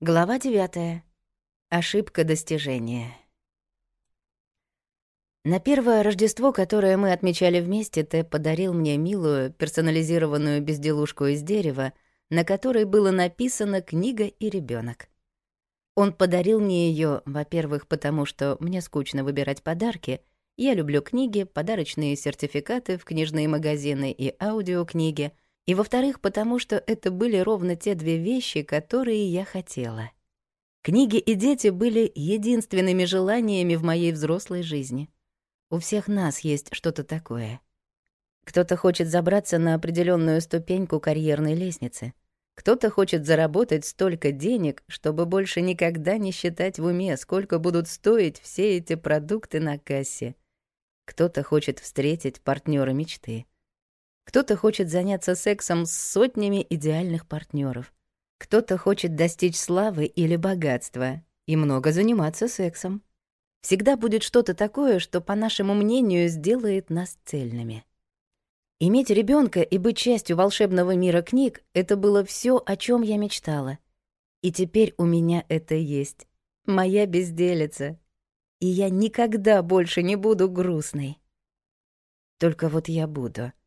Глава 9. Ошибка достижения. На первое Рождество, которое мы отмечали вместе, ты подарил мне милую персонализированную безделушку из дерева, на которой было написано «Книга и ребенок. Он подарил мне ее, во-первых, потому что мне скучно выбирать подарки. Я люблю книги, подарочные сертификаты в книжные магазины и аудиокниги — и, во-вторых, потому что это были ровно те две вещи, которые я хотела. Книги и дети были единственными желаниями в моей взрослой жизни. У всех нас есть что-то такое. Кто-то хочет забраться на определенную ступеньку карьерной лестницы. Кто-то хочет заработать столько денег, чтобы больше никогда не считать в уме, сколько будут стоить все эти продукты на кассе. Кто-то хочет встретить партнера мечты — кто-то хочет заняться сексом с сотнями идеальных партнеров. Кто-то хочет достичь славы или богатства и много заниматься сексом. Всегда будет что-то такое, что, по нашему мнению, сделает нас цельными. Иметь ребенка и быть частью волшебного мира книг — это было все, о чем я мечтала. И теперь у меня это есть. Моя безделица. И я никогда больше не буду грустной. Только вот я буду —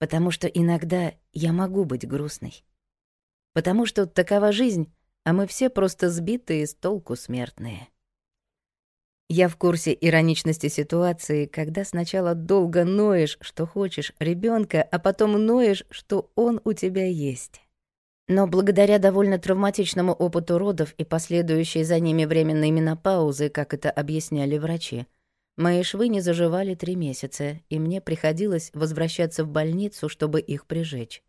Потому что иногда я могу быть грустной. Потому что такова жизнь, а мы все просто сбитые с толку смертные. Я в курсе ироничности ситуации, когда сначала долго ноешь, что хочешь ребенка, а потом ноешь, что он у тебя есть. Но благодаря довольно травматичному опыту родов и последующей за ними временной менопаузы, как это объясняли врачи, Мои швы не заживали три месяца, и мне приходилось возвращаться в больницу, чтобы их прижечь.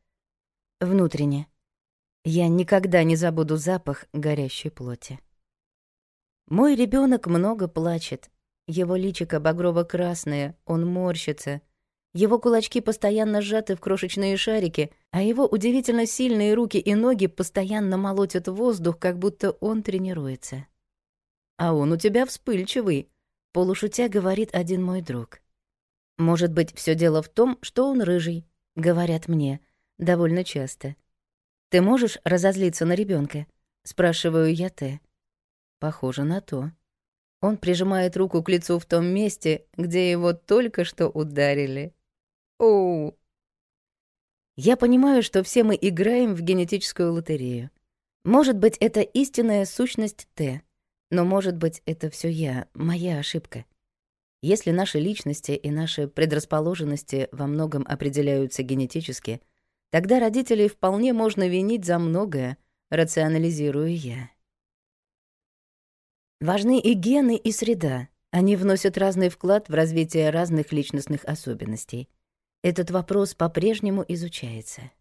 Внутренне. Я никогда не забуду запах горящей плоти. Мой ребенок много плачет. Его личико багрово-красное, он морщится. Его кулачки постоянно сжаты в крошечные шарики, а его удивительно сильные руки и ноги постоянно молотят воздух, как будто он тренируется. «А он у тебя вспыльчивый», Полушутя говорит один мой друг. «Может быть, все дело в том, что он рыжий», — говорят мне, довольно часто. «Ты можешь разозлиться на ребенка? спрашиваю я Т. «Похоже на то». Он прижимает руку к лицу в том месте, где его только что ударили. «Оу!» Я понимаю, что все мы играем в генетическую лотерею. Может быть, это истинная сущность Т. Но, может быть, это все я, моя ошибка. Если наши личности и наши предрасположенности во многом определяются генетически, тогда родителей вполне можно винить за многое, рационализирую я. Важны и гены, и среда. Они вносят разный вклад в развитие разных личностных особенностей. Этот вопрос по-прежнему изучается.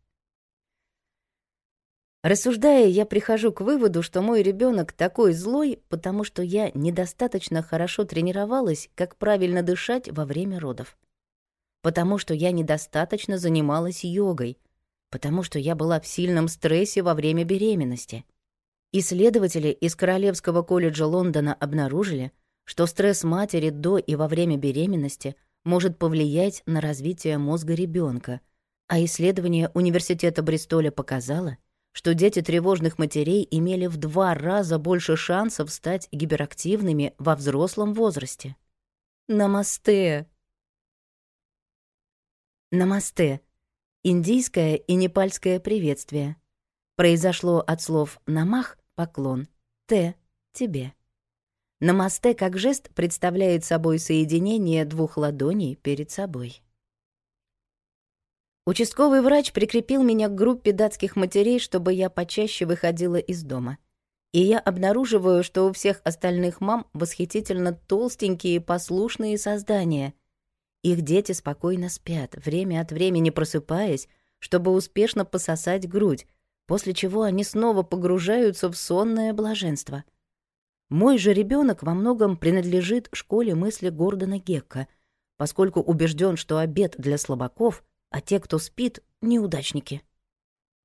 Рассуждая, я прихожу к выводу, что мой ребенок такой злой, потому что я недостаточно хорошо тренировалась, как правильно дышать во время родов. Потому что я недостаточно занималась йогой. Потому что я была в сильном стрессе во время беременности. Исследователи из Королевского колледжа Лондона обнаружили, что стресс матери до и во время беременности может повлиять на развитие мозга ребенка, а исследование Университета Бристоля показало — что дети тревожных матерей имели в два раза больше шансов стать гиперактивными во взрослом возрасте. Намасте. Намасте — индийское и непальское приветствие. Произошло от слов «намах» — поклон, «те» — тебе. Намасте как жест представляет собой соединение двух ладоней перед собой. Участковый врач прикрепил меня к группе датских матерей, чтобы я почаще выходила из дома. И я обнаруживаю, что у всех остальных мам восхитительно толстенькие послушные создания. Их дети спокойно спят, время от времени просыпаясь, чтобы успешно пососать грудь, после чего они снова погружаются в сонное блаженство. Мой же ребенок во многом принадлежит школе мысли Гордона Гекка, поскольку убежден, что обед для слабаков — а те, кто спит, неудачники.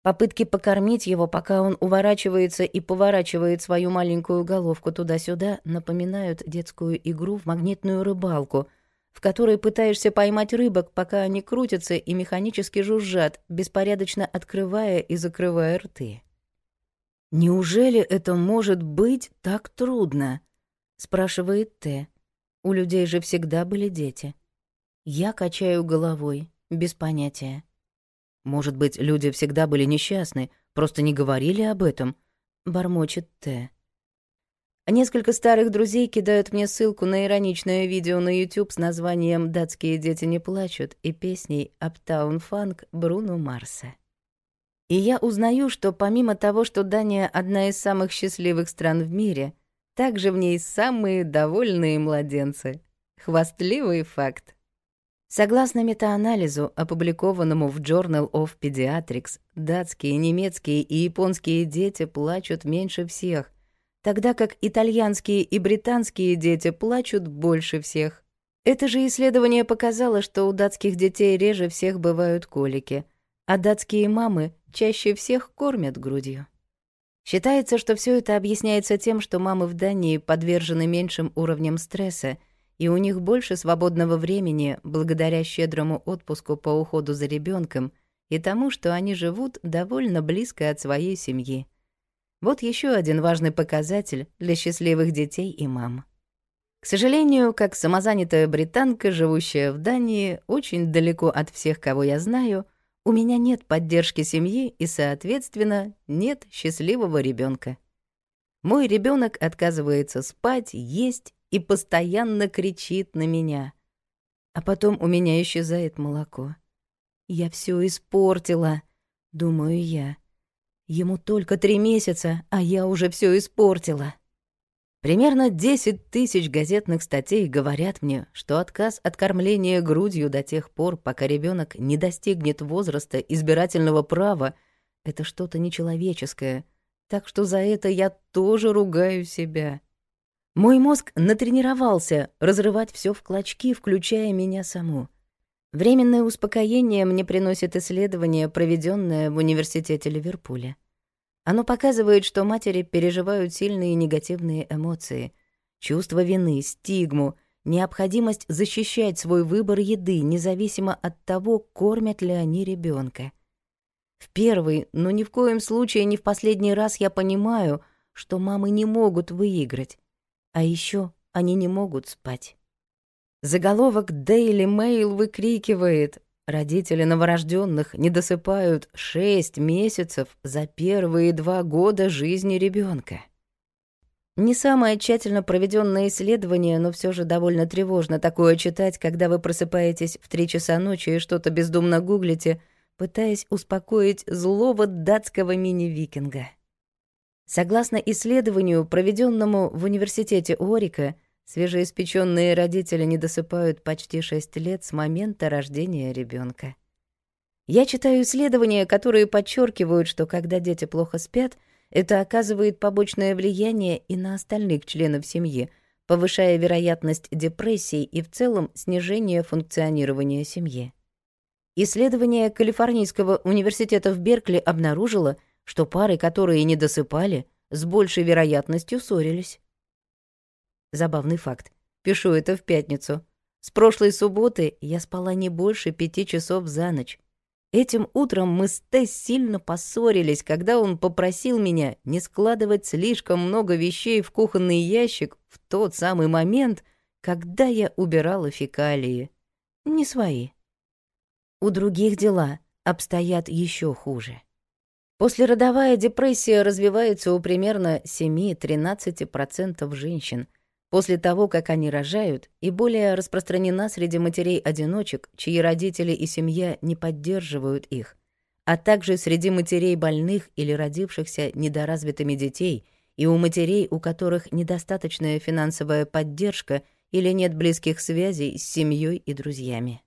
Попытки покормить его, пока он уворачивается и поворачивает свою маленькую головку туда-сюда, напоминают детскую игру в магнитную рыбалку, в которой пытаешься поймать рыбок, пока они крутятся и механически жужжат, беспорядочно открывая и закрывая рты. «Неужели это может быть так трудно?» — спрашивает Т. У людей же всегда были дети. Я качаю головой. Без понятия. Может быть, люди всегда были несчастны, просто не говорили об этом, бормочет Т. Несколько старых друзей кидают мне ссылку на ироничное видео на YouTube с названием «Датские дети не плачут» и песней "Uptown Funk" Бруно Марса. И я узнаю, что помимо того, что Дания — одна из самых счастливых стран в мире, также в ней самые довольные младенцы. Хвастливый факт. Согласно метаанализу, опубликованному в Journal of Pediatrics, датские, немецкие и японские дети плачут меньше всех, тогда как итальянские и британские дети плачут больше всех. Это же исследование показало, что у датских детей реже всех бывают колики, а датские мамы чаще всех кормят грудью. Считается, что все это объясняется тем, что мамы в Дании подвержены меньшим уровням стресса – и у них больше свободного времени благодаря щедрому отпуску по уходу за ребенком и тому, что они живут довольно близко от своей семьи. Вот еще один важный показатель для счастливых детей и мам. К сожалению, как самозанятая британка, живущая в Дании, очень далеко от всех, кого я знаю, у меня нет поддержки семьи и, соответственно, нет счастливого ребенка. Мой ребенок отказывается спать, есть и постоянно кричит на меня. А потом у меня исчезает молоко. Я все испортила, думаю я. Ему только три месяца, а я уже все испортила. Примерно 10 тысяч газетных статей говорят мне, что отказ от кормления грудью до тех пор, пока ребенок не достигнет возраста избирательного права, это что-то нечеловеческое. Так что за это я тоже ругаю себя. Мой мозг натренировался разрывать все в клочки, включая меня саму. Временное успокоение мне приносит исследование, проведенное в университете Ливерпуля. Оно показывает, что матери переживают сильные негативные эмоции, чувство вины, стигму, необходимость защищать свой выбор еды, независимо от того, кормят ли они ребенка. В первый, но ни в коем случае не в последний раз я понимаю, что мамы не могут выиграть а еще они не могут спать. Заголовок Daily Mail выкрикивает «Родители новорожденных не досыпают 6 месяцев за первые два года жизни ребенка. Не самое тщательно проведенное исследование, но все же довольно тревожно такое читать, когда вы просыпаетесь в три часа ночи и что-то бездумно гуглите, пытаясь успокоить злого датского мини-викинга. Согласно исследованию, проведенному в университете Орика, свежеиспеченные родители не досыпают почти 6 лет с момента рождения ребенка. Я читаю исследования, которые подчеркивают, что когда дети плохо спят, это оказывает побочное влияние и на остальных членов семьи, повышая вероятность депрессий и в целом снижение функционирования семьи. Исследование Калифорнийского университета в Беркли обнаружило, что пары, которые не досыпали, с большей вероятностью ссорились. Забавный факт. Пишу это в пятницу. С прошлой субботы я спала не больше пяти часов за ночь. Этим утром мы с Тесс сильно поссорились, когда он попросил меня не складывать слишком много вещей в кухонный ящик в тот самый момент, когда я убирала фекалии. Не свои. У других дела обстоят еще хуже. Послеродовая депрессия развивается у примерно 7-13% женщин после того, как они рожают, и более распространена среди матерей-одиночек, чьи родители и семья не поддерживают их, а также среди матерей больных или родившихся недоразвитыми детей и у матерей, у которых недостаточная финансовая поддержка или нет близких связей с семьей и друзьями.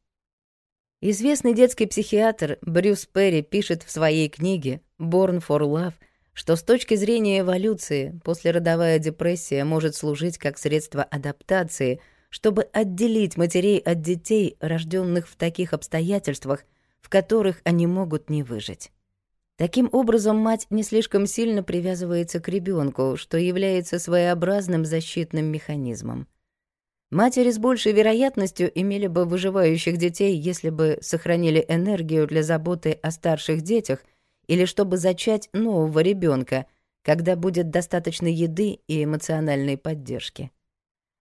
Известный детский психиатр Брюс Перри пишет в своей книге Born for Love, что с точки зрения эволюции послеродовая депрессия может служить как средство адаптации, чтобы отделить матерей от детей, рожденных в таких обстоятельствах, в которых они могут не выжить. Таким образом, мать не слишком сильно привязывается к ребенку, что является своеобразным защитным механизмом. Матери с большей вероятностью имели бы выживающих детей, если бы сохранили энергию для заботы о старших детях – или чтобы зачать нового ребенка, когда будет достаточно еды и эмоциональной поддержки.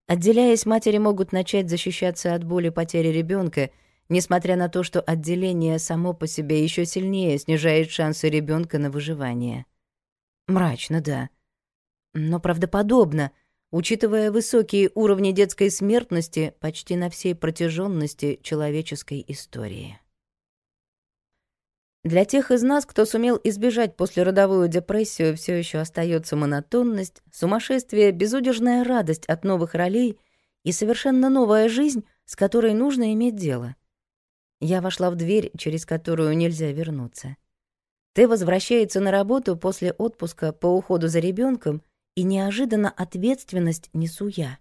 Отделяясь, матери могут начать защищаться от боли потери ребенка, несмотря на то, что отделение само по себе еще сильнее снижает шансы ребенка на выживание. Мрачно, да. Но правдоподобно, учитывая высокие уровни детской смертности почти на всей протяженности человеческой истории. Для тех из нас, кто сумел избежать послеродовую депрессию, все еще остается монотонность, сумасшествие, безудержная радость от новых ролей и совершенно новая жизнь, с которой нужно иметь дело. Я вошла в дверь, через которую нельзя вернуться. Ты возвращается на работу после отпуска по уходу за ребенком, и неожиданно ответственность несу я.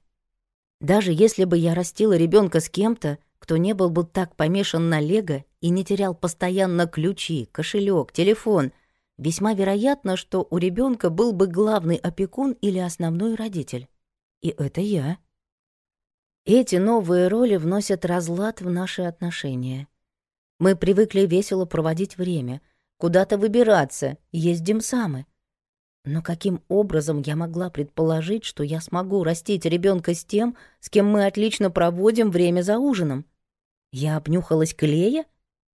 Даже если бы я растила ребенка с кем-то, кто не был бы так помешан на лего и не терял постоянно ключи, кошелек, телефон, весьма вероятно, что у ребенка был бы главный опекун или основной родитель. И это я. Эти новые роли вносят разлад в наши отношения. Мы привыкли весело проводить время, куда-то выбираться, ездим сами. Но каким образом я могла предположить, что я смогу растить ребенка с тем, с кем мы отлично проводим время за ужином? Я обнюхалась клея?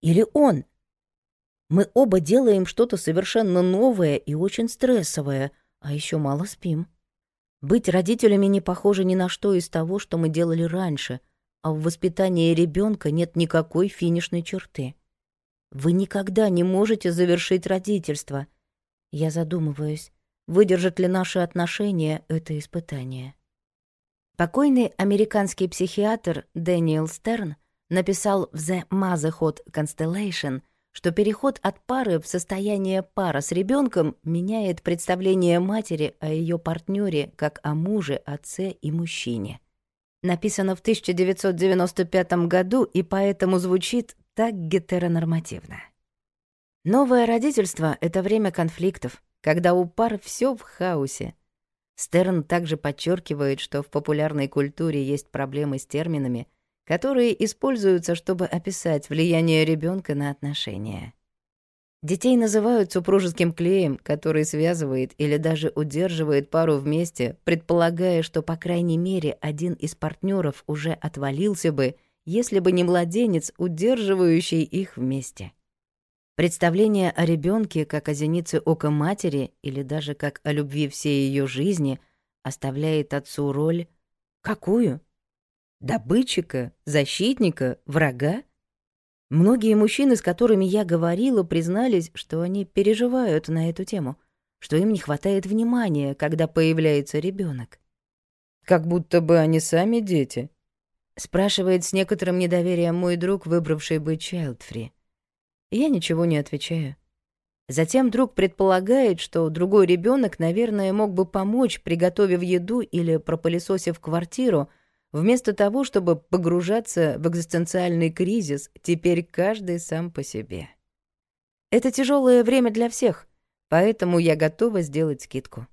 Или он? Мы оба делаем что-то совершенно новое и очень стрессовое, а еще мало спим. Быть родителями не похоже ни на что из того, что мы делали раньше, а в воспитании ребенка нет никакой финишной черты. Вы никогда не можете завершить родительство. Я задумываюсь выдержат ли наши отношения это испытание. Покойный американский психиатр Дэниел Стерн написал в The Motherhood Constellation, что переход от пары в состояние пара с ребенком меняет представление матери о ее партнере как о муже, отце и мужчине. Написано в 1995 году и поэтому звучит так гетеронормативно. Новое родительство — это время конфликтов, когда у пар все в хаосе. Стерн также подчеркивает, что в популярной культуре есть проблемы с терминами, которые используются, чтобы описать влияние ребенка на отношения. Детей называют супружеским клеем, который связывает или даже удерживает пару вместе, предполагая, что по крайней мере один из партнеров уже отвалился бы, если бы не младенец, удерживающий их вместе. Представление о ребенке как о зенице ока матери или даже как о любви всей ее жизни оставляет отцу роль какую? Добытчика, защитника, врага? Многие мужчины, с которыми я говорила, признались, что они переживают на эту тему, что им не хватает внимания, когда появляется ребенок. Как будто бы они сами дети, спрашивает с некоторым недоверием мой друг, выбравший бы Чайлдфри. Я ничего не отвечаю. Затем друг предполагает, что другой ребенок, наверное, мог бы помочь, приготовив еду или пропылесосив квартиру, вместо того, чтобы погружаться в экзистенциальный кризис, теперь каждый сам по себе. Это тяжелое время для всех, поэтому я готова сделать скидку.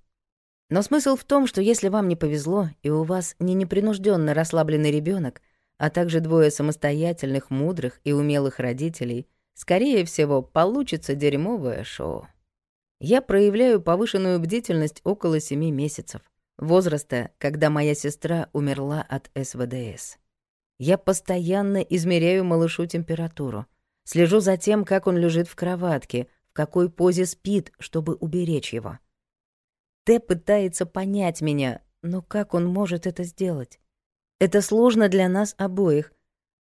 Но смысл в том, что если вам не повезло, и у вас не непринужденно расслабленный ребенок, а также двое самостоятельных, мудрых и умелых родителей — Скорее всего, получится дерьмовое шоу. Я проявляю повышенную бдительность около семи месяцев, возраста, когда моя сестра умерла от СВДС. Я постоянно измеряю малышу температуру, слежу за тем, как он лежит в кроватке, в какой позе спит, чтобы уберечь его. Т пытается понять меня, но как он может это сделать? Это сложно для нас обоих,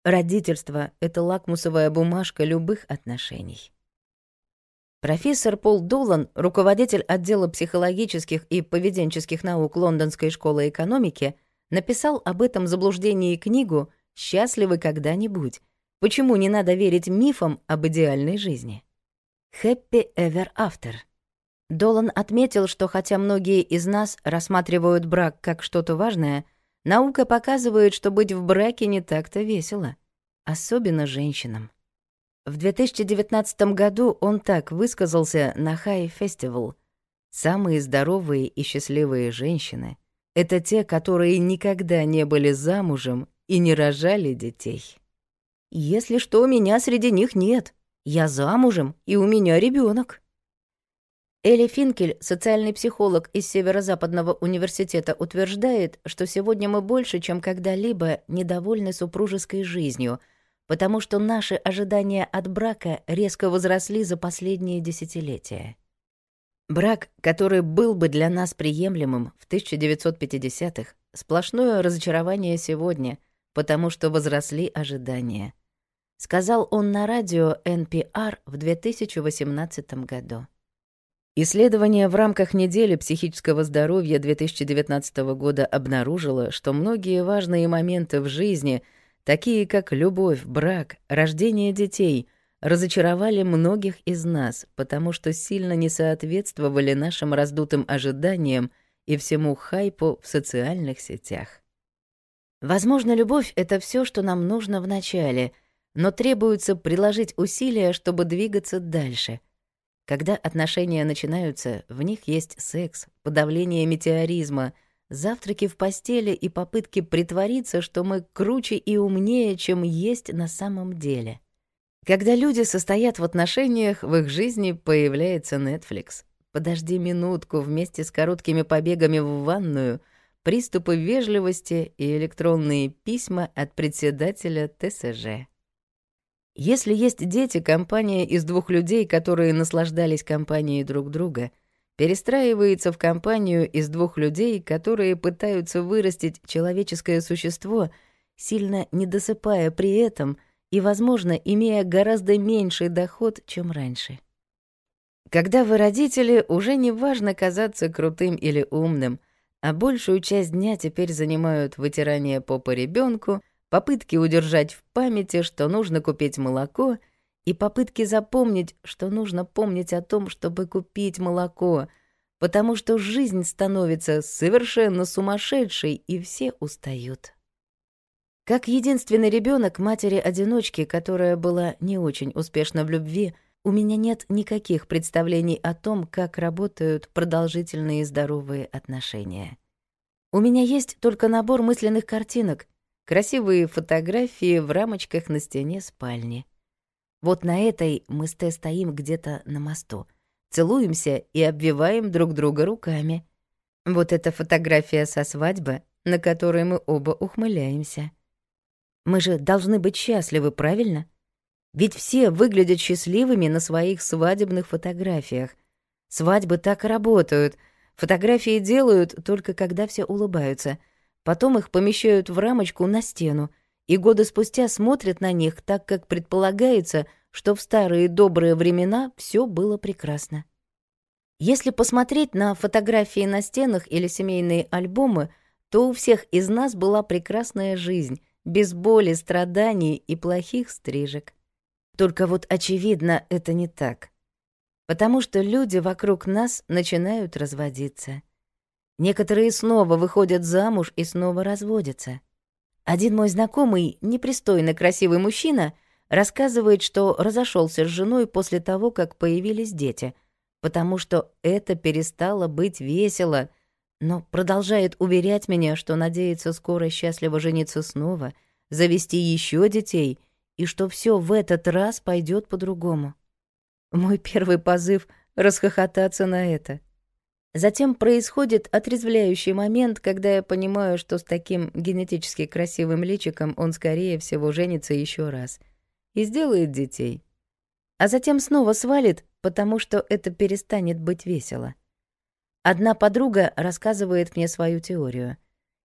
Родительство — это лакмусовая бумажка любых отношений. Профессор Пол Долан, руководитель отдела психологических и поведенческих наук Лондонской школы экономики, написал об этом заблуждении книгу «Счастливы когда-нибудь. Почему не надо верить мифам об идеальной жизни?» «Happy Ever After». Долан отметил, что хотя многие из нас рассматривают брак как что-то важное — Наука показывает, что быть в браке не так-то весело. Особенно женщинам. В 2019 году он так высказался на High Festival. «Самые здоровые и счастливые женщины — это те, которые никогда не были замужем и не рожали детей. Если что, меня среди них нет. Я замужем, и у меня ребенок. Элли Финкель, социальный психолог из Северо-Западного университета, утверждает, что сегодня мы больше, чем когда-либо, недовольны супружеской жизнью, потому что наши ожидания от брака резко возросли за последние десятилетия. Брак, который был бы для нас приемлемым в 1950-х, сплошное разочарование сегодня, потому что возросли ожидания. Сказал он на радио NPR в 2018 году. Исследование в рамках недели психического здоровья 2019 года обнаружило, что многие важные моменты в жизни, такие как любовь, брак, рождение детей, разочаровали многих из нас, потому что сильно не соответствовали нашим раздутым ожиданиям и всему хайпу в социальных сетях. Возможно, любовь — это все, что нам нужно в начале, но требуется приложить усилия, чтобы двигаться дальше — когда отношения начинаются, в них есть секс, подавление метеоризма, завтраки в постели и попытки притвориться, что мы круче и умнее, чем есть на самом деле. Когда люди состоят в отношениях, в их жизни появляется Netflix. Подожди минутку вместе с короткими побегами в ванную, приступы вежливости и электронные письма от председателя ТСЖ. Если есть дети, компания из двух людей, которые наслаждались компанией друг друга, перестраивается в компанию из двух людей, которые пытаются вырастить человеческое существо, сильно недосыпая при этом и, возможно, имея гораздо меньший доход, чем раньше. Когда вы родители, уже не важно казаться крутым или умным, а большую часть дня теперь занимают вытирание попы ребенку — попытки удержать в памяти, что нужно купить молоко, и попытки запомнить, что нужно помнить о том, чтобы купить молоко, потому что жизнь становится совершенно сумасшедшей, и все устают. Как единственный ребенок матери-одиночки, которая была не очень успешна в любви, у меня нет никаких представлений о том, как работают продолжительные здоровые отношения. У меня есть только набор мысленных картинок, красивые фотографии в рамочках на стене спальни. Вот на этой мы с Тэ стоим где-то на мосту, целуемся и обвиваем друг друга руками. Вот эта фотография со свадьбы, на которой мы оба ухмыляемся. Мы же должны быть счастливы, правильно? Ведь все выглядят счастливыми на своих свадебных фотографиях. Свадьбы так работают. Фотографии делают только когда все улыбаются — Потом их помещают в рамочку на стену, и годы спустя смотрят на них, так как предполагается, что в старые добрые времена все было прекрасно. Если посмотреть на фотографии на стенах или семейные альбомы, то у всех из нас была прекрасная жизнь, без боли, страданий и плохих стрижек. Только вот очевидно, это не так. Потому что люди вокруг нас начинают разводиться — Некоторые снова выходят замуж и снова разводятся. Один мой знакомый, непристойно красивый мужчина, рассказывает, что разошелся с женой после того, как появились дети, потому что это перестало быть весело, но продолжает уверять меня, что надеется скоро счастливо жениться снова, завести еще детей и что все в этот раз пойдет по-другому. Мой первый позыв — расхохотаться на это. Затем происходит отрезвляющий момент, когда я понимаю, что с таким генетически красивым личиком он, скорее всего, женится еще раз и сделает детей. А затем снова свалит, потому что это перестанет быть весело. Одна подруга рассказывает мне свою теорию.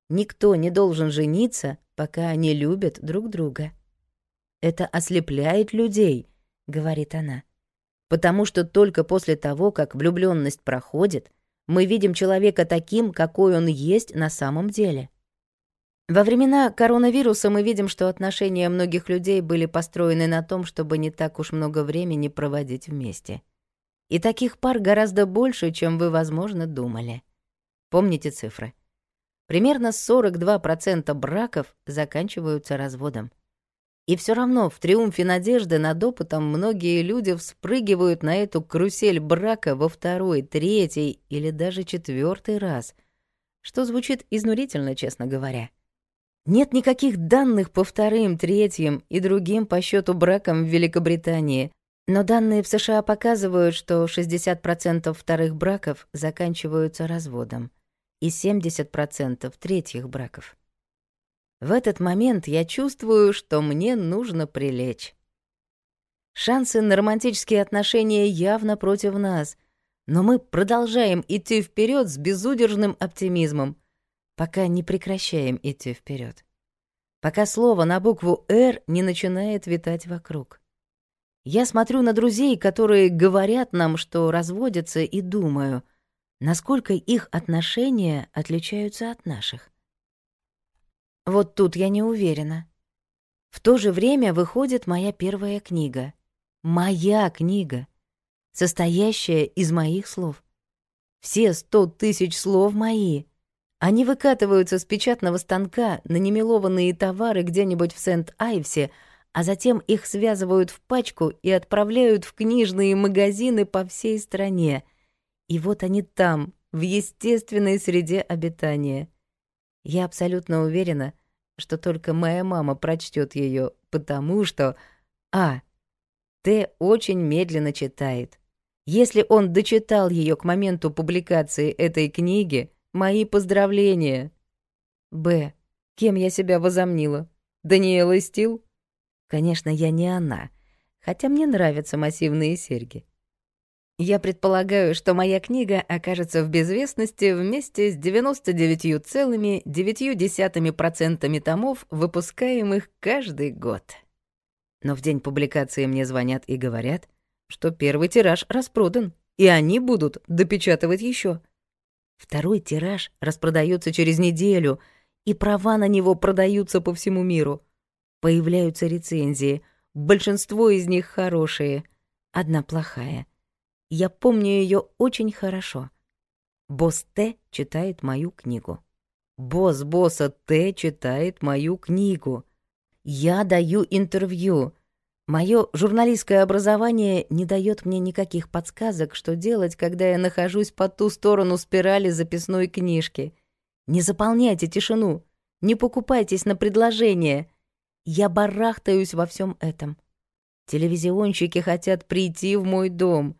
Никто не должен жениться, пока они любят друг друга. «Это ослепляет людей», — говорит она. «Потому что только после того, как влюбленность проходит — мы видим человека таким, какой он есть на самом деле. Во времена коронавируса мы видим, что отношения многих людей были построены на том, чтобы не так уж много времени проводить вместе. И таких пар гораздо больше, чем вы, возможно, думали. Помните цифры. Примерно 42% браков заканчиваются разводом. И все равно в триумфе надежды над опытом многие люди вспрыгивают на эту карусель брака во второй, третий или даже четвертый раз, что звучит изнурительно, честно говоря. Нет никаких данных по вторым, третьим и другим по счету бракам в Великобритании, но данные в США показывают, что 60% вторых браков заканчиваются разводом и 70% третьих браков. В этот момент я чувствую, что мне нужно прилечь. Шансы на романтические отношения явно против нас, но мы продолжаем идти вперед с безудержным оптимизмом, пока не прекращаем идти вперед. Пока слово на букву «Р» не начинает витать вокруг. Я смотрю на друзей, которые говорят нам, что разводятся, и думаю, насколько их отношения отличаются от наших. Вот тут я не уверена. В то же время выходит моя первая книга. Моя книга, состоящая из моих слов. Все сто тысяч слов мои. Они выкатываются с печатного станка на немелованные товары где-нибудь в Сент-Айвсе, а затем их связывают в пачку и отправляют в книжные магазины по всей стране. И вот они там, в естественной среде обитания. Я абсолютно уверена, что только моя мама прочтет ее, потому что... А. Т очень медленно читает. Если он дочитал ее к моменту публикации этой книги, мои поздравления. Б. Кем я себя возомнила? Даниэла Стил? Конечно, я не она, хотя мне нравятся массивные серьги. Я предполагаю, что моя книга окажется в безвестности вместе с 99,9% томов, выпускаемых каждый год. Но в день публикации мне звонят и говорят, что первый тираж распродан, и они будут допечатывать еще. Второй тираж распродается через неделю, и права на него продаются по всему миру. Появляются рецензии, большинство из них хорошие, одна плохая я помню ее очень хорошо. Босс Т читает мою книгу. Босс босса Т читает мою книгу. Я даю интервью. Мое журналистское образование не дает мне никаких подсказок, что делать, когда я нахожусь по ту сторону спирали записной книжки. Не заполняйте тишину, не покупайтесь на предложение. Я барахтаюсь во всем этом. Телевизионщики хотят прийти в мой дом.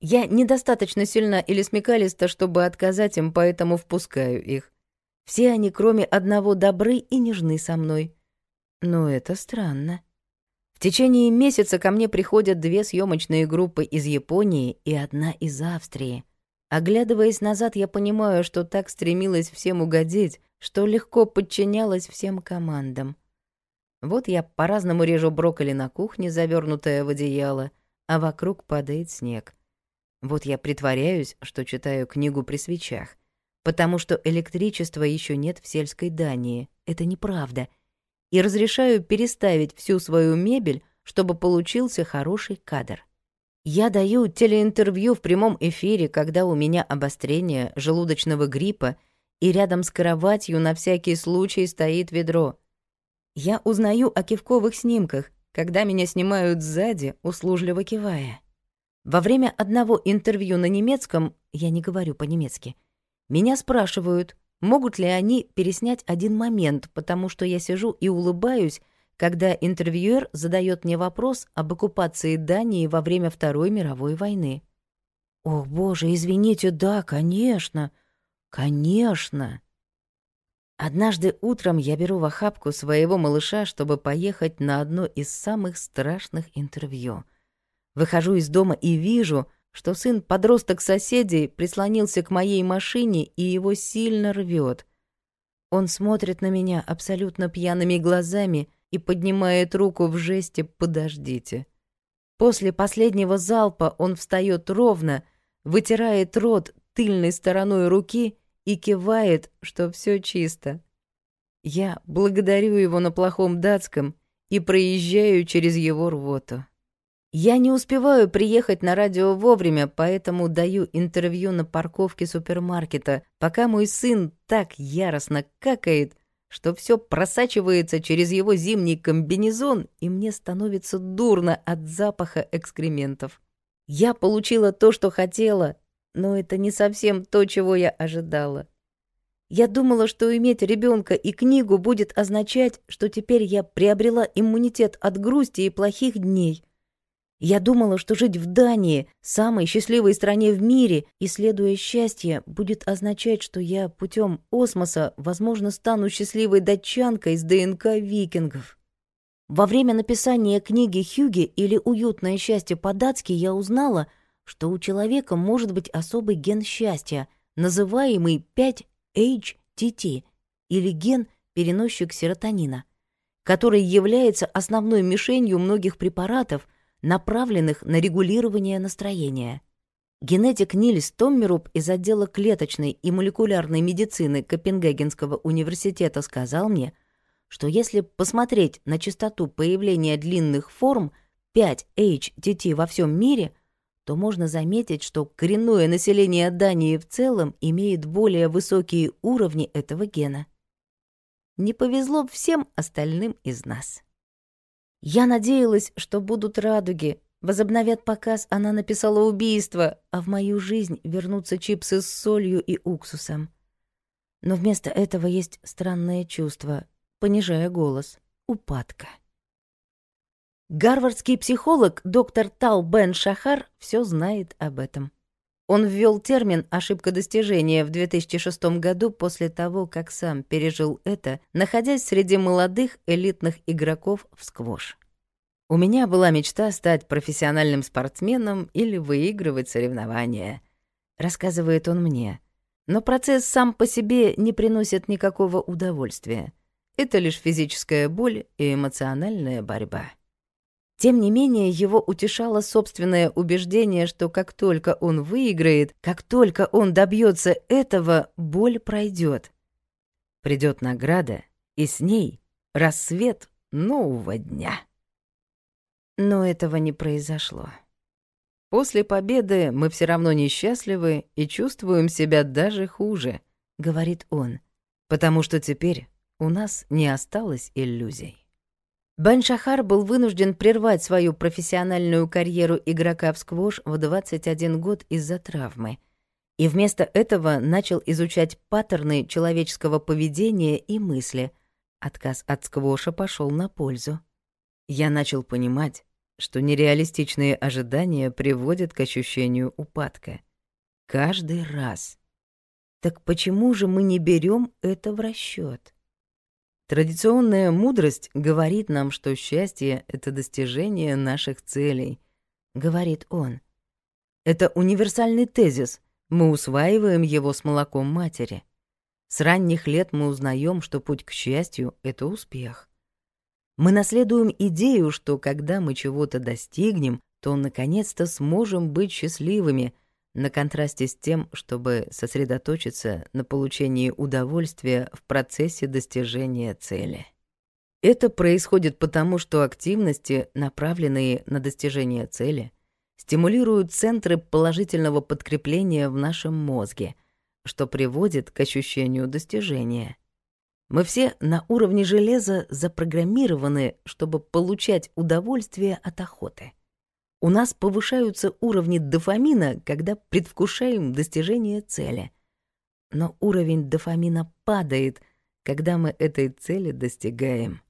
Я недостаточно сильна или смекалиста, чтобы отказать им, поэтому впускаю их. Все они, кроме одного, добры и нежны со мной. Но это странно. В течение месяца ко мне приходят две съемочные группы из Японии и одна из Австрии. Оглядываясь назад, я понимаю, что так стремилась всем угодить, что легко подчинялась всем командам. Вот я по-разному режу брокколи на кухне, завернутое в одеяло, а вокруг падает снег. Вот я притворяюсь, что читаю книгу при свечах, потому что электричества еще нет в сельской Дании. Это неправда. И разрешаю переставить всю свою мебель, чтобы получился хороший кадр. Я даю телеинтервью в прямом эфире, когда у меня обострение желудочного гриппа, и рядом с кроватью на всякий случай стоит ведро. Я узнаю о кивковых снимках, когда меня снимают сзади, услужливо кивая. Во время одного интервью на немецком, я не говорю по-немецки, меня спрашивают, могут ли они переснять один момент, потому что я сижу и улыбаюсь, когда интервьюер задает мне вопрос об оккупации Дании во время Второй мировой войны. Ох, боже, извините, да, конечно, конечно!» Однажды утром я беру в охапку своего малыша, чтобы поехать на одно из самых страшных интервью — Выхожу из дома и вижу, что сын-подросток соседей прислонился к моей машине и его сильно рвёт. Он смотрит на меня абсолютно пьяными глазами и поднимает руку в жесте «подождите». После последнего залпа он встаёт ровно, вытирает рот тыльной стороной руки и кивает, что всё чисто. Я благодарю его на плохом датском и проезжаю через его рвоту. Я не успеваю приехать на радио вовремя, поэтому даю интервью на парковке супермаркета, пока мой сын так яростно какает, что все просачивается через его зимний комбинезон, и мне становится дурно от запаха экскрементов. Я получила то, что хотела, но это не совсем то, чего я ожидала. Я думала, что иметь ребенка и книгу будет означать, что теперь я приобрела иммунитет от грусти и плохих дней — я думала, что жить в Дании, самой счастливой стране в мире, исследуя счастье, будет означать, что я путем осмоса, возможно, стану счастливой датчанкой с ДНК викингов. Во время написания книги Хьюги или «Уютное счастье по-датски» я узнала, что у человека может быть особый ген счастья, называемый 5-HTT, или ген переносчик серотонина, который является основной мишенью многих препаратов – направленных на регулирование настроения. Генетик Нильс Томмеруп из отдела клеточной и молекулярной медицины Копенгагенского университета сказал мне, что если посмотреть на частоту появления длинных форм 5HTT во всем мире, то можно заметить, что коренное население Дании в целом имеет более высокие уровни этого гена. Не повезло всем остальным из нас. Я надеялась, что будут радуги, возобновят показ «Она написала убийство», а в мою жизнь вернутся чипсы с солью и уксусом. Но вместо этого есть странное чувство, понижая голос, упадка. Гарвардский психолог доктор Тал Бен Шахар все знает об этом. Он ввёл термин «ошибка достижения» в 2006 году после того, как сам пережил это, находясь среди молодых элитных игроков в сквош. «У меня была мечта стать профессиональным спортсменом или выигрывать соревнования», — рассказывает он мне. «Но процесс сам по себе не приносит никакого удовольствия. Это лишь физическая боль и эмоциональная борьба». Тем не менее, его утешало собственное убеждение, что как только он выиграет, как только он добьется этого, боль пройдет. Придет награда, и с ней рассвет нового дня. Но этого не произошло. «После победы мы все равно несчастливы и чувствуем себя даже хуже», — говорит он, «потому что теперь у нас не осталось иллюзий». Бен Шахар был вынужден прервать свою профессиональную карьеру игрока в сквош в 21 год из-за травмы. И вместо этого начал изучать паттерны человеческого поведения и мысли. Отказ от сквоша пошел на пользу. Я начал понимать, что нереалистичные ожидания приводят к ощущению упадка. Каждый раз. Так почему же мы не берем это в расчет? Традиционная мудрость говорит нам, что счастье — это достижение наших целей, — говорит он. Это универсальный тезис, мы усваиваем его с молоком матери. С ранних лет мы узнаем, что путь к счастью — это успех. Мы наследуем идею, что когда мы чего-то достигнем, то наконец-то сможем быть счастливыми — на контрасте с тем, чтобы сосредоточиться на получении удовольствия в процессе достижения цели. Это происходит потому, что активности, направленные на достижение цели, стимулируют центры положительного подкрепления в нашем мозге, что приводит к ощущению достижения. Мы все на уровне железа запрограммированы, чтобы получать удовольствие от охоты — у нас повышаются уровни дофамина, когда предвкушаем достижение цели. Но уровень дофамина падает, когда мы этой цели достигаем.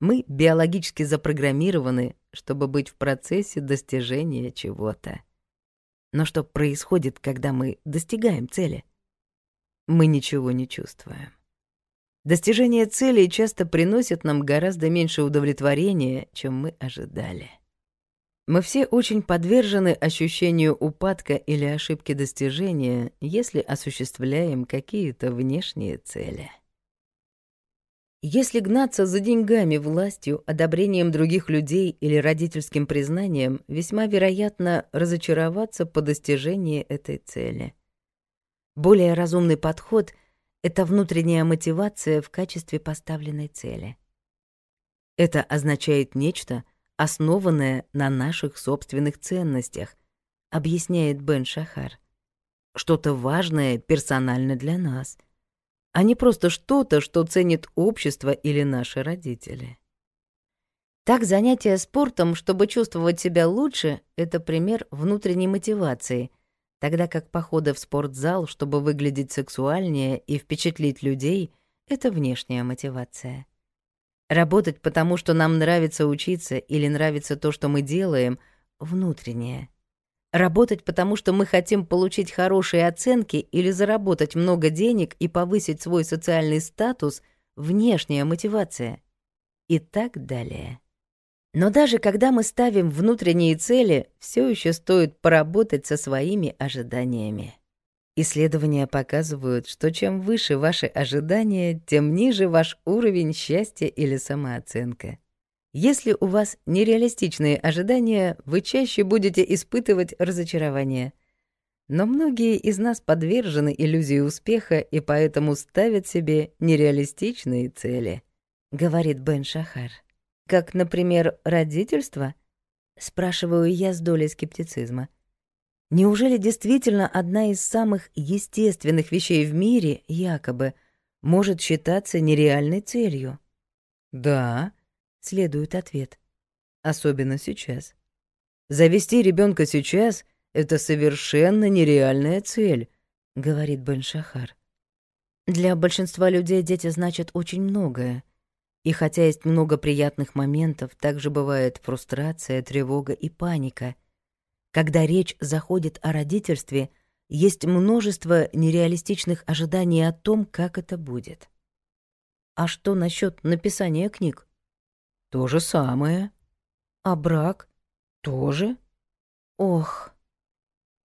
Мы биологически запрограммированы, чтобы быть в процессе достижения чего-то. Но что происходит, когда мы достигаем цели? Мы ничего не чувствуем. Достижение цели часто приносит нам гораздо меньше удовлетворения, чем мы ожидали. Мы все очень подвержены ощущению упадка или ошибки достижения, если осуществляем какие-то внешние цели. Если гнаться за деньгами, властью, одобрением других людей или родительским признанием, весьма вероятно разочароваться по достижении этой цели. Более разумный подход — это внутренняя мотивация в качестве поставленной цели. Это означает нечто — основанное на наших собственных ценностях, объясняет Бен Шахар. Что-то важное персонально для нас, а не просто что-то, что ценит общество или наши родители. Так занятие спортом, чтобы чувствовать себя лучше, это пример внутренней мотивации, тогда как походы в спортзал, чтобы выглядеть сексуальнее и впечатлить людей, это внешняя мотивация. Работать потому, что нам нравится учиться или нравится то, что мы делаем, внутреннее. Работать потому, что мы хотим получить хорошие оценки или заработать много денег и повысить свой социальный статус, внешняя мотивация. И так далее. Но даже когда мы ставим внутренние цели, все еще стоит поработать со своими ожиданиями. Исследования показывают, что чем выше ваши ожидания, тем ниже ваш уровень счастья или самооценка. Если у вас нереалистичные ожидания, вы чаще будете испытывать разочарование. Но многие из нас подвержены иллюзии успеха и поэтому ставят себе нереалистичные цели, говорит Бен Шахар. Как, например, родительство? Спрашиваю я с долей скептицизма. Неужели действительно одна из самых естественных вещей в мире, якобы, может считаться нереальной целью? Да, следует ответ. Особенно сейчас. Завести ребенка сейчас — это совершенно нереальная цель, говорит Беншахар. Для большинства людей дети значат очень многое. И хотя есть много приятных моментов, также бывает фрустрация, тревога и паника — когда речь заходит о родительстве, есть множество нереалистичных ожиданий о том, как это будет. А что насчет написания книг? То же самое. А брак? Тоже. Ох.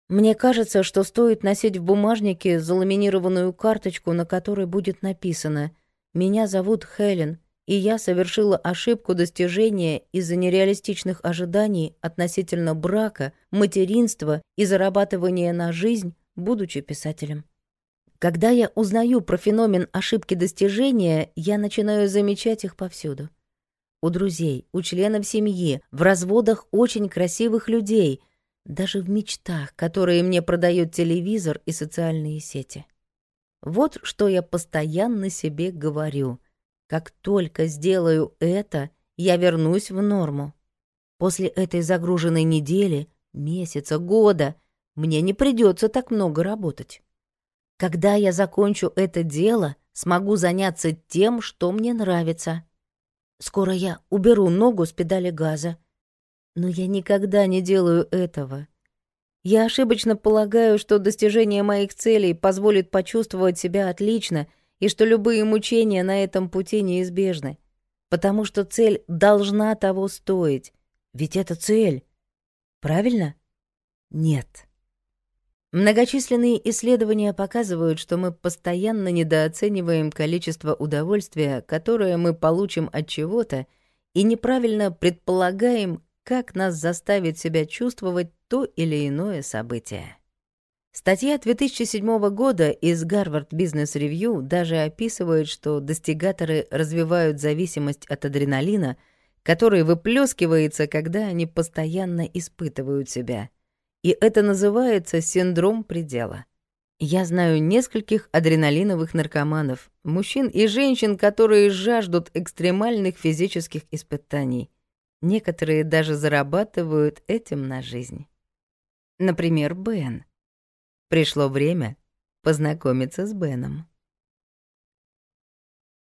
Мне кажется, что стоит носить в бумажнике заламинированную карточку, на которой будет написано «Меня зовут Хелен и я совершила ошибку достижения из-за нереалистичных ожиданий относительно брака, материнства и зарабатывания на жизнь, будучи писателем. Когда я узнаю про феномен ошибки достижения, я начинаю замечать их повсюду. У друзей, у членов семьи, в разводах очень красивых людей, даже в мечтах, которые мне продают телевизор и социальные сети. Вот что я постоянно себе говорю — как только сделаю это, я вернусь в норму. После этой загруженной недели, месяца, года мне не придется так много работать. Когда я закончу это дело, смогу заняться тем, что мне нравится. Скоро я уберу ногу с педали газа. Но я никогда не делаю этого. Я ошибочно полагаю, что достижение моих целей позволит почувствовать себя отлично и что любые мучения на этом пути неизбежны, потому что цель должна того стоить, ведь это цель. Правильно? Нет. Многочисленные исследования показывают, что мы постоянно недооцениваем количество удовольствия, которое мы получим от чего-то, и неправильно предполагаем, как нас заставит себя чувствовать то или иное событие. Статья 2007 года из Гарвард Бизнес Ревью даже описывает, что достигаторы развивают зависимость от адреналина, который выплескивается, когда они постоянно испытывают себя. И это называется синдром предела. Я знаю нескольких адреналиновых наркоманов, мужчин и женщин, которые жаждут экстремальных физических испытаний. Некоторые даже зарабатывают этим на жизнь. Например, Бен. Пришло время познакомиться с Беном.